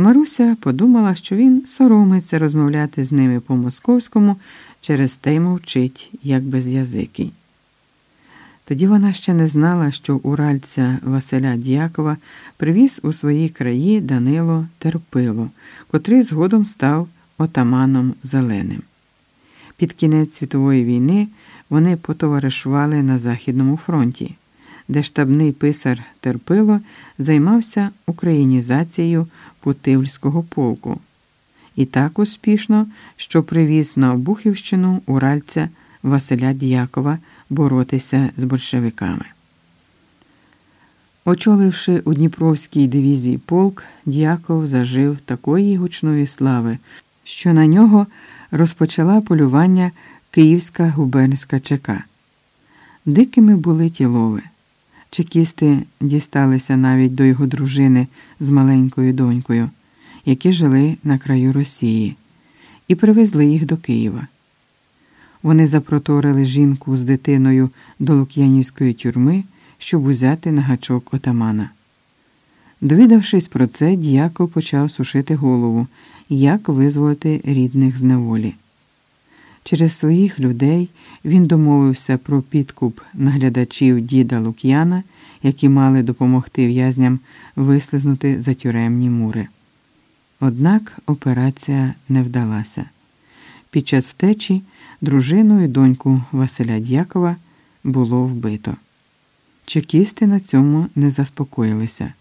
Маруся подумала, що він соромиться розмовляти з ними по московському, через те й мовчить, як без язики. Тоді вона ще не знала, що уральця Василя Дякова привіз у свої краї Данило Терпило, котрий згодом став отаманом Зеленим. Під кінець світової війни вони потоваришували на Західному фронті, де штабний писар Терпило займався українізацією Путивльського полку. І так успішно, що привіз на Обухівщину уральця Василя Дякова боротися з большевиками. Очоливши у Дніпровській дивізії полк, Дяков зажив такої гучної слави, що на нього розпочала полювання Київська губернська ЧК. Дикими були тілови. Чекісти дісталися навіть до його дружини з маленькою донькою, які жили на краю Росії, і привезли їх до Києва. Вони запроторили жінку з дитиною до Лук'янівської тюрми, щоб узяти на гачок отамана. Довідавшись про це, діяков почав сушити голову, як визволити рідних з неволі. Через своїх людей він домовився про підкуп наглядачів діда Лук'яна, які мали допомогти в'язням вислизнути за тюремні мури. Однак операція не вдалася. Під час втечі дружину і доньку Василя Дякова було вбито. Чекісти на цьому не заспокоїлися.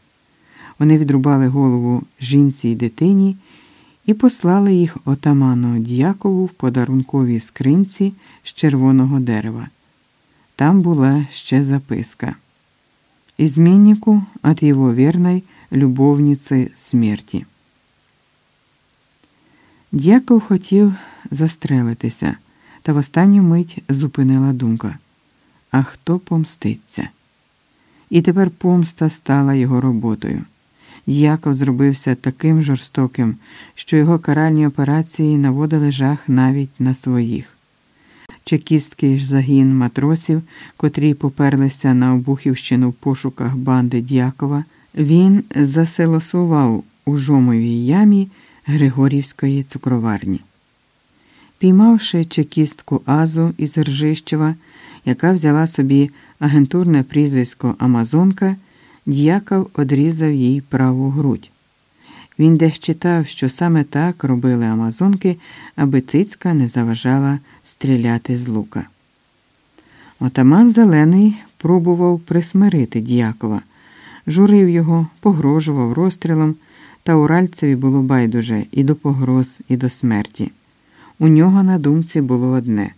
Вони відрубали голову жінці й дитині і послали їх отаману Дякову в подарунковій скринці з червоного дерева. Там була ще записка. Изменнику от его верной любовниці смерті. Дяков хотів застрелитися, та в останню мить зупинила думка. А хто помститься? І тепер помста стала його роботою. Яков зробився таким жорстоким, що його каральні операції наводили жах навіть на своїх. Чекістський загін матросів, котрі поперлися на Обухівщину в пошуках банди Дякова, він заселосував у жомовій ямі Григорівської цукроварні. Піймавши чекістку Азу із Ржищева, яка взяла собі агентурне прізвисько Амазонка. Д'яков одрізав їй праву грудь. Він десь читав, що саме так робили Амазонки, аби цицька не заважала стріляти з лука. Отаман Зелений пробував присмирити Д'якова, журив його, погрожував розстрілом, та уральцеві було байдуже і до погроз, і до смерті. У нього на думці було одне.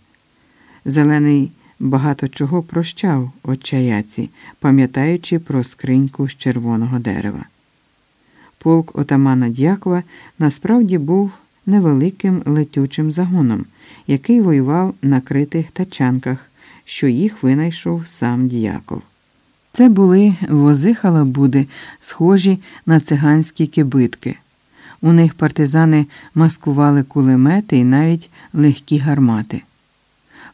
Зелений багато чого прощав отчаяці, пам'ятаючи про скриньку з червоного дерева. Полк отамана Дякова насправді був невеликим летючим загоном, який воював на критих тачанках, що їх винайшов сам Дяков. Це були вози халабуди, схожі на циганські кибитки. У них партизани маскували кулемети і навіть легкі гармати.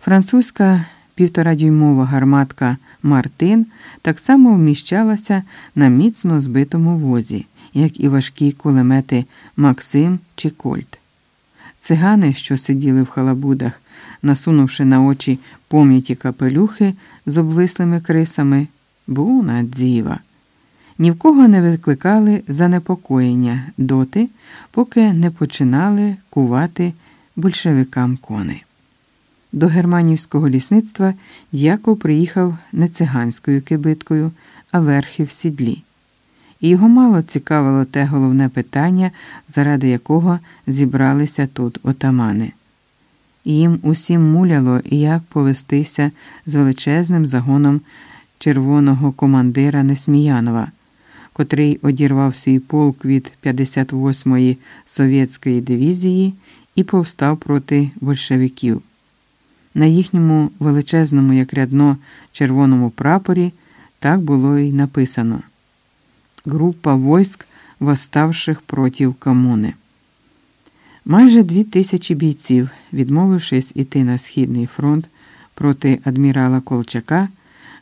Французька півторадюймова гарматка Мартин так само вміщалася на міцно збитому возі, як і важкі кулемети Максим чи Кольт. Цигани, що сиділи в халабудах, насунувши на очі пом'яті капелюхи з обвислими крисами, буна дзіва. Ні в кого не викликали занепокоєння доти, поки не починали кувати большевикам коней. До германівського лісництва Д'яков приїхав не циганською кибиткою, а верхи в сідлі. І його мало цікавило те головне питання, заради якого зібралися тут отамани. Їм усім муляло, як повестися з величезним загоном червоного командира Несміянова, котрий одірвав свій полк від 58-ї совєтської дивізії і повстав проти большевиків. На їхньому величезному, як рядно, червоному прапорі так було й написано Група войск, восставших проти комуни. Майже дві тисячі бійців, відмовившись іти на Східний фронт проти адмірала Колчака,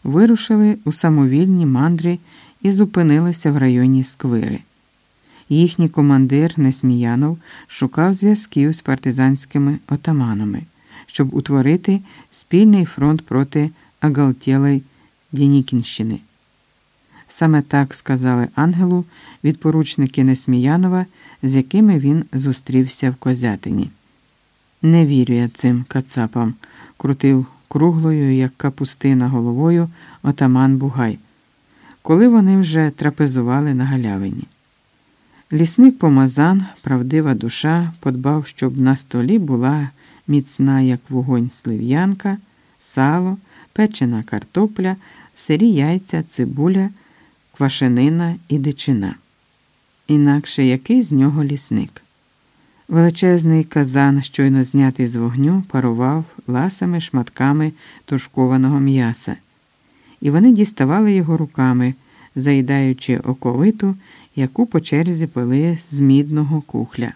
вирушили у самовільні мандри і зупинилися в районі Сквири. Їхній командир Несміянов шукав зв'язків з партизанськими отаманами, щоб утворити спільний фронт проти Агалтєлої Дянікінщини. Саме так сказали Ангелу відпоручники Несміянова, з якими він зустрівся в Козятині. Не вірю я цим кацапам, крутив круглою, як капустина головою, отаман Бугай, коли вони вже трапезували на галявині. Лісник помазан, правдива душа, подбав, щоб на столі була міцна, як вогонь слив'янка, сало, печена картопля, сирі яйця, цибуля, квашенина і дичина. Інакше який з нього лісник. Величезний казан, щойно знятий з вогню, парував ласими шматками тушкованого м'яса, і вони діставали його руками, заїдаючи оковиту, яку по черзі пили з мідного кухля.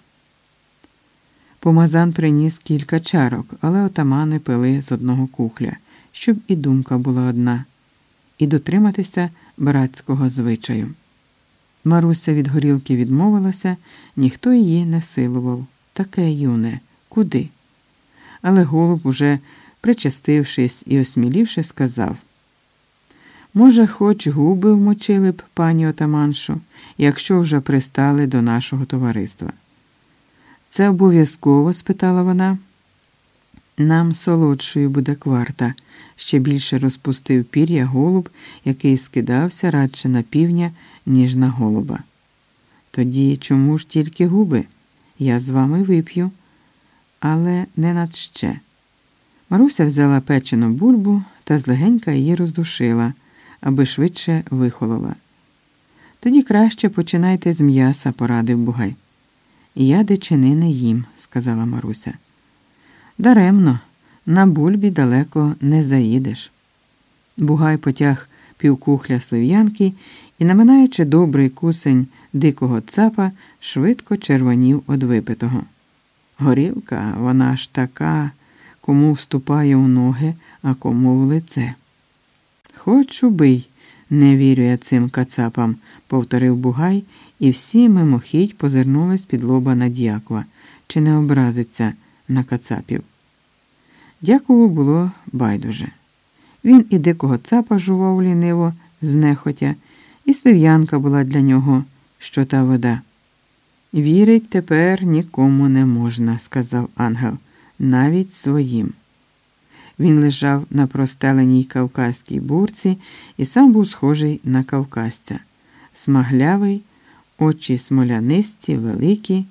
Помазан приніс кілька чарок, але отамани пили з одного кухля, щоб і думка була одна, і дотриматися братського звичаю. Маруся від горілки відмовилася, ніхто її не силував. Таке юне, куди? Але голуб, уже причастившись і осмілівши, сказав може, хоч губи вмочили б, пані отаманшу, якщо вже пристали до нашого товариства. Це обов'язково? спитала вона. Нам солодшою буде кварта, ще більше розпустив пір'я голуб, який скидався радше на півня, ніж на голуба. Тоді чому ж тільки губи? Я з вами вип'ю, але не над ще. Маруся взяла печену бульбу та злегенька її роздушила, аби швидше вихолола. Тоді краще починайте з м'яса, порадив Бугай. Я дичини не їм, сказала Маруся. Даремно, на бульбі далеко не заїдеш. Бугай потяг півкухля слив'янки і, наминаючи добрий кусень дикого цапа, швидко червонів од випитого. Горілка, вона ж така, кому вступає у ноги, а кому в лице. Хоч убий, не вірю я цим кацапам, повторив Бугай, і всі мимохідь позирнулись під лоба на дяква, чи не образиться на кацапів. Дякову було байдуже. Він і дикого цапа жував ліниво, знехотя, і слив'янка була для нього, що та вода. Вірить тепер нікому не можна, сказав ангел, навіть своїм. Він лежав на простеленій кавказькій бурці і сам був схожий на кавказця, смаглявий, очі смолянисті, великі.